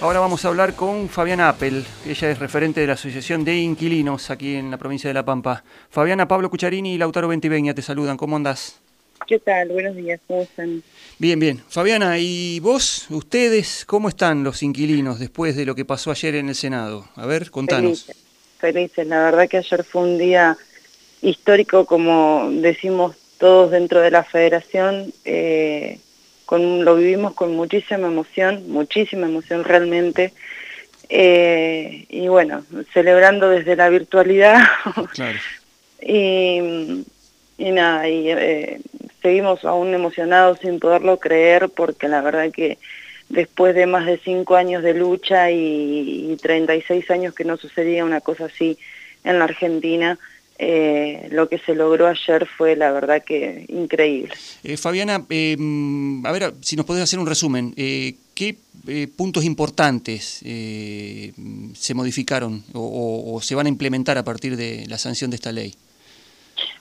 Ahora vamos a hablar con Fabiana Appel. Ella es referente de la Asociación de Inquilinos aquí en la provincia de La Pampa. Fabiana, Pablo Cucharini y Lautaro Ventiveña te saludan. ¿Cómo andás? ¿Qué tal? Buenos días, ¿cómo están? Bien, bien. Fabiana, ¿y vos, ustedes, cómo están los inquilinos después de lo que pasó ayer en el Senado? A ver, contanos. Felices, felices. La verdad que ayer fue un día histórico, como decimos todos dentro de la federación. Eh, lo vivimos con muchísima emoción, muchísima emoción realmente. Eh, y bueno, celebrando desde la virtualidad. Claro. y, y, nada, y eh, seguimos aún emocionados sin poderlo creer porque la verdad que después de más de cinco años de lucha y, y 36 años que no sucedía una cosa así en la Argentina, eh, lo que se logró ayer fue la verdad que increíble. Eh, Fabiana, eh, a ver si nos podés hacer un resumen. ¿Qué puntos importantes se modificaron o, se van a implementar a partir de la sanción de esta ley?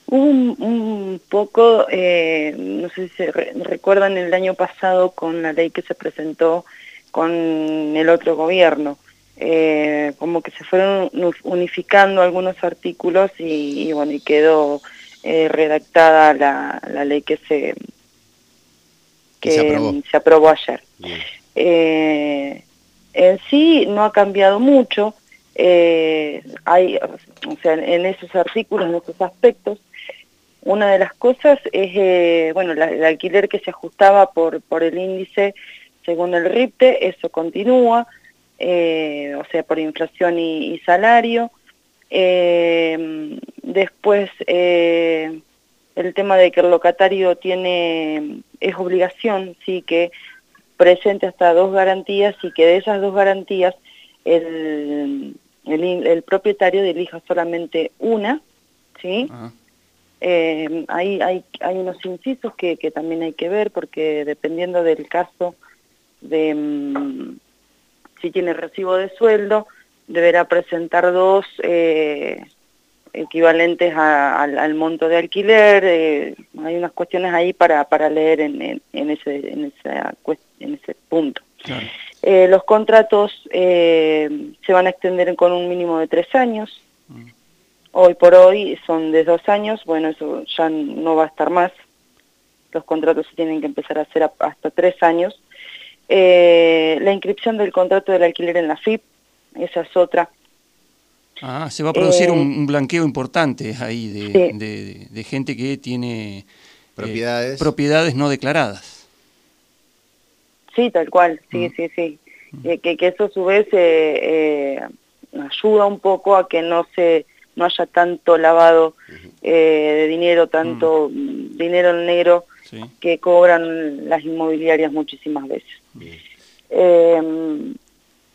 Un, un poco, no sé si se recuerdan el año pasado con la ley que se presentó con el otro gobierno eh, como que se fueron unificando algunos artículos y, bueno, y quedó eh, redactada la, la, ley que se, que se, aprobó. ayer. Eh, en sí no ha cambiado mucho, hay, o sea, en esos artículos, en esos aspectos, una de las cosas es, bueno, el alquiler que se ajustaba por, por el índice según el RIPTE, eso continúa, eh, o sea, por inflación y, salario. Eh, después, eh, el tema de que el locatario tiene, es obligación, sí, que presente hasta dos garantías y que de esas dos garantías el, el, propietario elija solamente una, ¿sí? hay, hay, hay unos incisos que, que también hay que ver porque dependiendo del caso de... Si tiene recibo de sueldo, deberá presentar dos eh, equivalentes al, monto de alquiler. Eh, hay unas cuestiones ahí para, para leer en, en, ese, en, en ese punto. Eh, los contratos se van a extender con un mínimo de tres años. Mm. Hoy por hoy son de dos años, bueno, eso ya no va a estar más. Los contratos se tienen que empezar a hacer hasta tres años. Eh, la inscripción del contrato del alquiler en la FIP, esa es otra. Ah, se va a producir un, eh, blanqueo importante ahí de, gente que tiene eh, propiedades. propiedades no declaradas. Sí, tal cual, sí, mm. sí, sí. Mm. que, que, eso a su vez ayuda un poco a que no se no haya tanto lavado de dinero, tanto mm. dinero en negro que cobran las inmobiliarias muchísimas veces. Eh,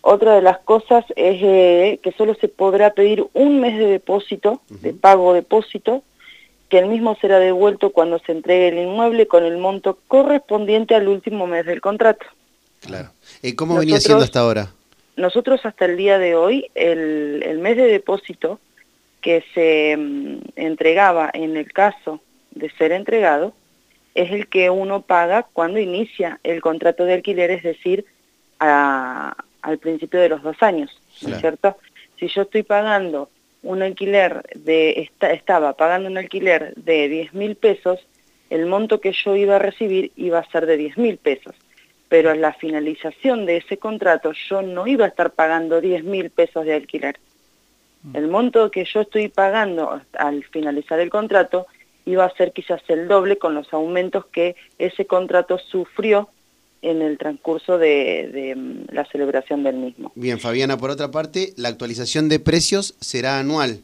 otra de las cosas es eh, que solo se podrá pedir un mes de depósito, de pago depósito, que el mismo será devuelto cuando se entregue el inmueble con el monto correspondiente al último mes del contrato. Claro. ¿Y eh, ¿Cómo venía siendo hasta ahora? Nosotros hasta el día de hoy, el, el mes de depósito que se mm, entregaba en el caso de ser entregado, es el que uno paga cuando inicia el contrato de alquiler, es decir, al principio de los dos años, ¿no es cierto? Si yo estoy pagando un alquiler de, estaba pagando un alquiler de 10 mil pesos, el monto que yo iba a recibir iba a ser de 10 mil pesos. Pero a la finalización de ese contrato yo no iba a estar pagando 10 mil pesos de alquiler. Mm. El monto que yo estoy pagando al finalizar el contrato iba a ser quizás el doble con los aumentos que ese contrato sufrió en el transcurso de, mm, la celebración del mismo. Bien, Fabiana, por otra parte, la actualización de precios será anual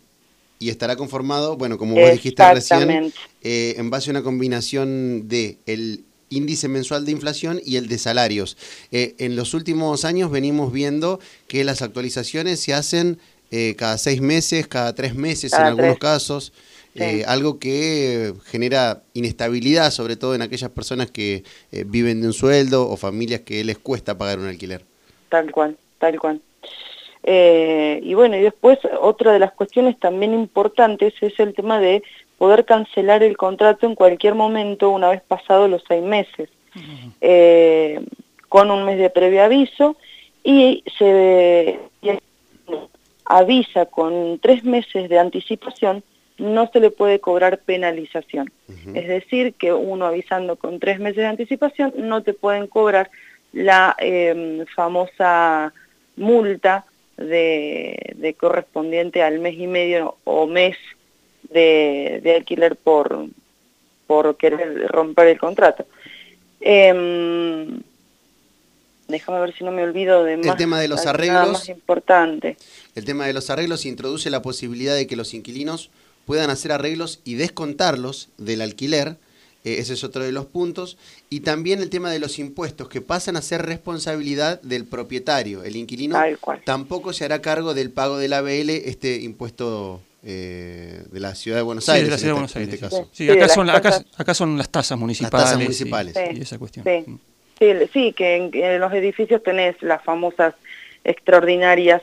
y estará conformado, bueno, como vos dijiste recién, eh, en base a una combinación de el índice mensual de inflación y el de salarios. Eh, en los últimos años venimos viendo que las actualizaciones se hacen eh, cada seis meses, cada tres meses en algunos casos. Eh, algo que genera inestabilidad, sobre todo en aquellas personas que eh, viven de un sueldo o familias que les cuesta pagar un alquiler. Tal cual, tal cual. Eh, y bueno, y después otra de las cuestiones también importantes es el tema de poder cancelar el contrato en cualquier momento una vez pasado los seis meses, con un mes de previo aviso y se avisa con tres meses de anticipación, no se le puede cobrar penalización. Es decir, que uno avisando con tres meses de anticipación no te pueden cobrar la em, famosa multa de, correspondiente al mes y medio o mes de, alquiler por, por querer romper el contrato. Em, déjame ver si no me olvido de más. El tema de los arreglos. Más importante. El tema de los arreglos introduce la posibilidad de que los inquilinos puedan hacer arreglos y descontarlos del alquiler. Eh, ese es otro de los puntos. Y también el tema de los impuestos, que pasan a ser responsabilidad del propietario. El inquilino tampoco se hará cargo del pago del ABL, este impuesto eh, de la Ciudad de Buenos Aires. de la Ciudad de este, Buenos Aires. Sí, acá, son, acá, son las tasas municipales. Las tasas municipales. Y, esa cuestión. Sí, que en, los edificios tenés las famosas extraordinarias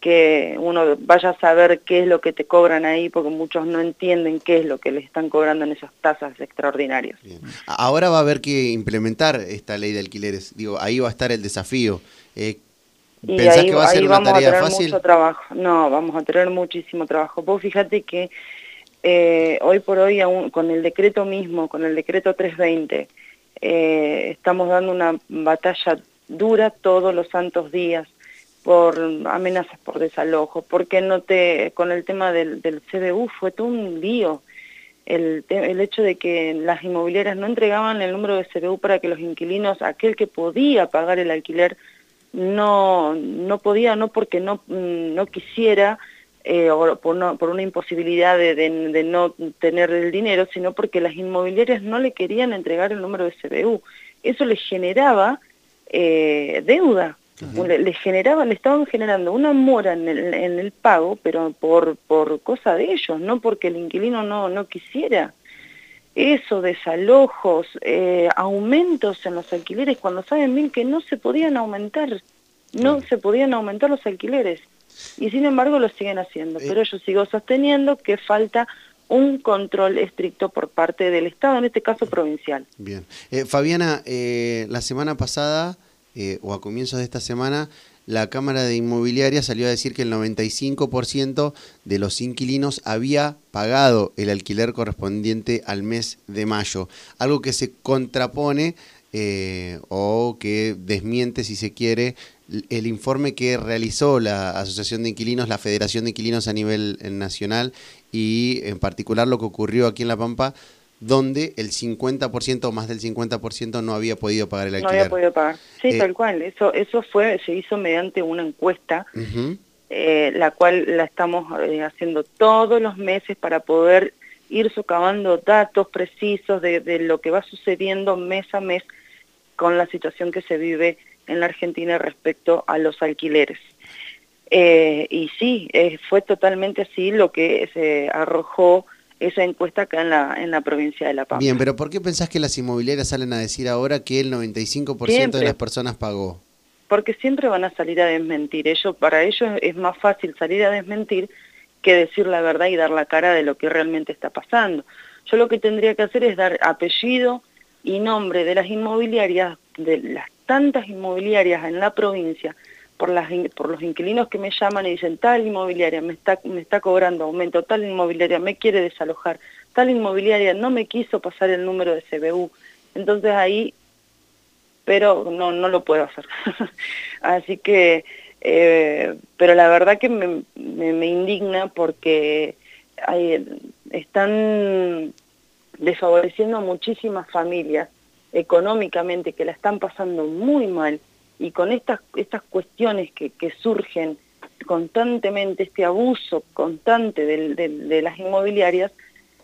que uno vaya a saber qué es lo que te cobran ahí, porque muchos no entienden qué es lo que les están cobrando en esas tasas extraordinarias. Ahora va a haber que implementar esta ley de alquileres. Digo, ahí va a estar el desafío. Eh, ¿Pensás que va a ser una tarea a tener Mucho trabajo. No, vamos a tener muchísimo trabajo. Vos fíjate que eh, hoy por hoy, aún, con el decreto mismo, con el decreto 320, eh, estamos dando una batalla dura todos los santos días por amenazas por desalojo, porque no te, con el tema del, CBU fue todo un lío. El, el, hecho de que las inmobiliarias no entregaban el número de CBU para que los inquilinos, aquel que podía pagar el alquiler, no, no podía, no porque no, mm, no quisiera, eh, o por, por, una imposibilidad de, no tener el dinero, sino porque las inmobiliarias no le querían entregar el número de CBU. Eso le generaba eh, deuda le, generaba, le estaban generando una mora en el, en el pago, pero por, por cosa de ellos, no porque el inquilino no, no quisiera. Eso, desalojos, eh, aumentos en los alquileres, cuando saben bien que no se podían aumentar, no se podían aumentar los alquileres. Y sin embargo lo siguen haciendo. Eh. Pero yo sigo sosteniendo que falta un control estricto por parte del Estado, en este caso provincial. Bien. Eh, Fabiana, la semana pasada eh, o a comienzos de esta semana, la Cámara de Inmobiliaria salió a decir que el 95% de los inquilinos había pagado el alquiler correspondiente al mes de mayo, algo que se contrapone eh, o que desmiente, si se quiere, el informe que realizó la Asociación de Inquilinos, la Federación de Inquilinos a nivel nacional y en particular lo que ocurrió aquí en La Pampa donde el 50% o más del 50% no había podido pagar el alquiler. No había podido pagar. Sí, eh, tal cual. Eso eso fue se hizo mediante una encuesta, eh, la cual la estamos eh, haciendo todos los meses para poder ir socavando datos precisos de, de, lo que va sucediendo mes a mes con la situación que se vive en la Argentina respecto a los alquileres. y sí, fue totalmente así lo que se arrojó esa encuesta acá en la, en la provincia de La Pampa. Bien, pero ¿por qué pensás que las inmobiliarias salen a decir ahora que el 95% de las personas pagó? Porque siempre van a salir a desmentir. Ellos, para ellos es más fácil salir a desmentir que decir la verdad y dar la cara de lo que realmente está pasando. Yo lo que tendría que hacer es dar apellido y nombre de las inmobiliarias, de las tantas inmobiliarias en la provincia, por, los inquilinos que me llaman y dicen tal inmobiliaria me está, cobrando aumento, tal inmobiliaria me quiere desalojar, tal inmobiliaria no me quiso pasar el número de CBU. Entonces ahí, pero no, no lo puedo hacer. Así que, eh, pero la verdad que me, indigna porque están desfavoreciendo a muchísimas familias económicamente que la están pasando muy mal y con estas, estas cuestiones que, que surgen constantemente, este abuso constante de, las inmobiliarias,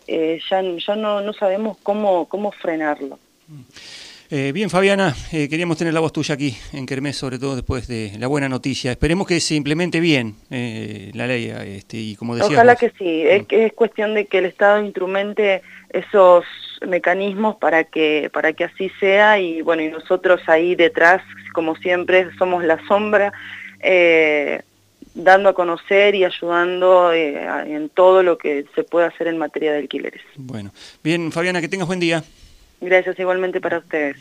eh, ya, ya no, no, sabemos cómo, cómo frenarlo. Eh, bien, Fabiana, eh, queríamos tener la voz tuya aquí en Kermés, sobre todo después de la buena noticia. Esperemos que se implemente bien la ley este, y como decías Ojalá que sí, es, es cuestión de que el Estado instrumente esos mecanismos para que, para que así sea y bueno, y nosotros ahí detrás como siempre, somos la sombra, eh, dando a conocer y ayudando eh, en todo lo que se puede hacer en materia de alquileres. Bueno, bien, Fabiana, que tengas buen día. Gracias igualmente para ustedes.